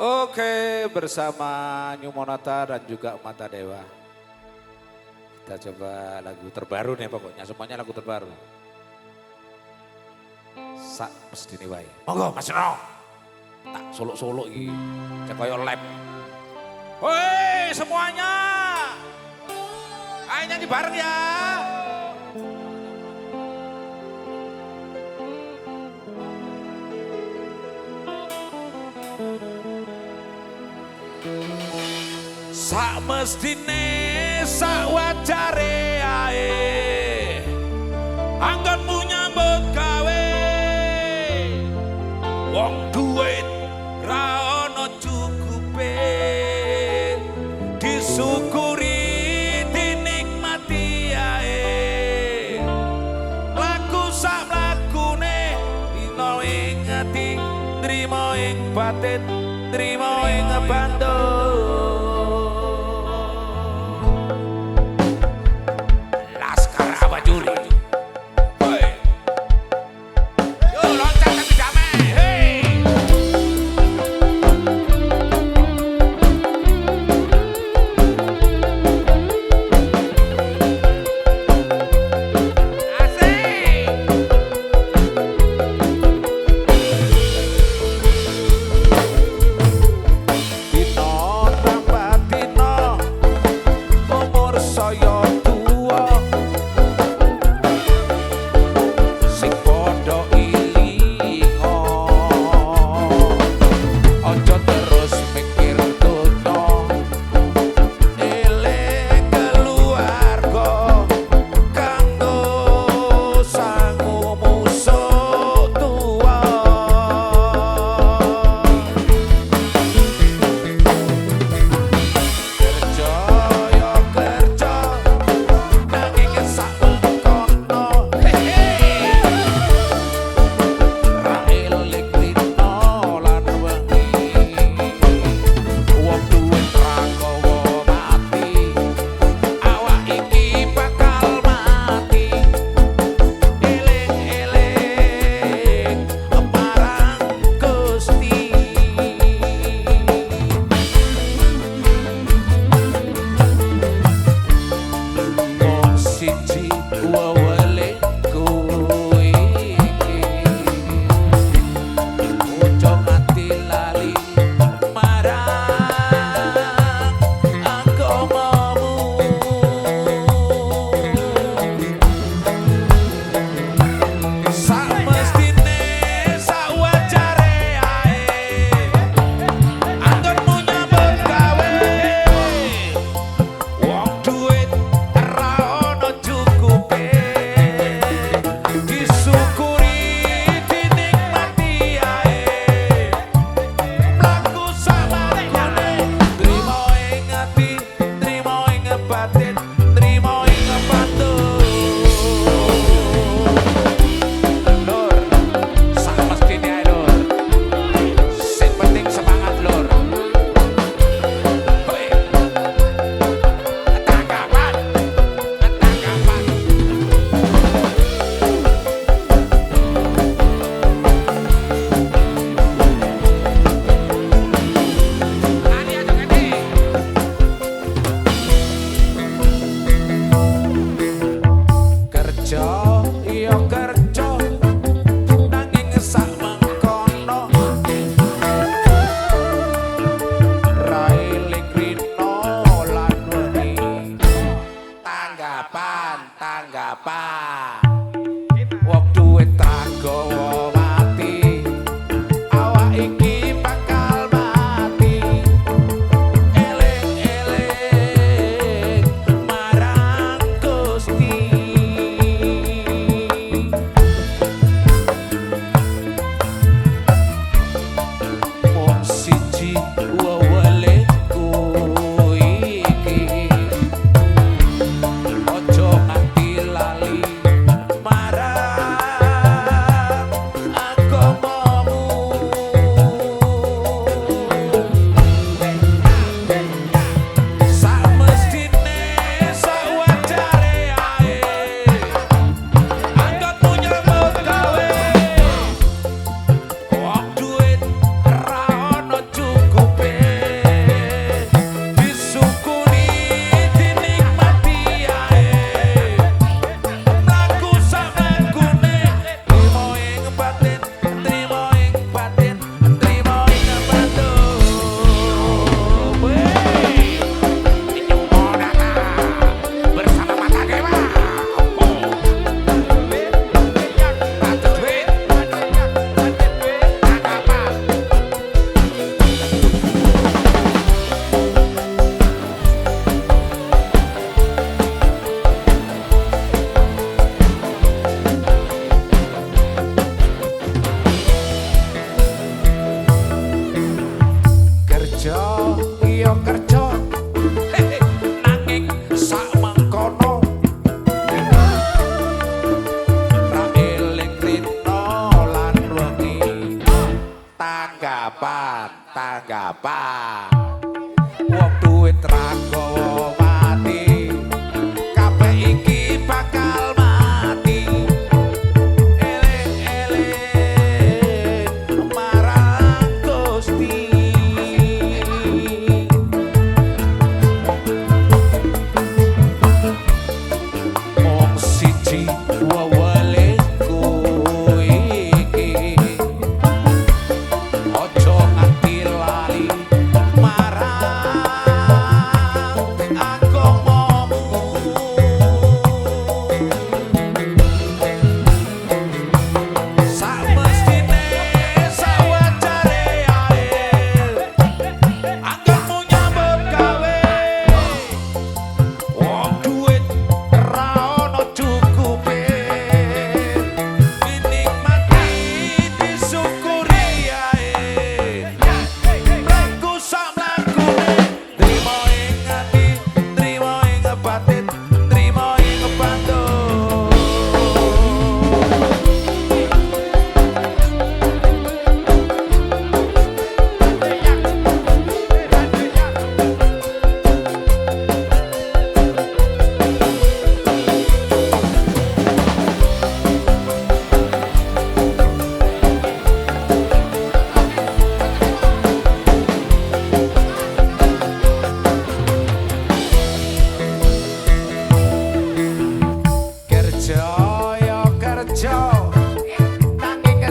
Oke, bersama New Monata dan juga Mata Dewa. Kita coba lagu terbaru nih pokoknya, semuanya lagu terbaru. Sak mesti wae. Monggo Mas Ro. Tak solo-solo iki. Cek koyo lab. Woi, semuanya. Ayo nyanyi bareng ya. Mestine sak wajare ae. Anggonmu nyambut gawe. Wong duit ra ono cukupe. Disyukuri dinikmati ae. Laku sak lakune dina ing ati Trimo ing batin Trimo ing bandung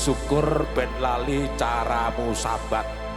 syukur ben lali caramu sabat.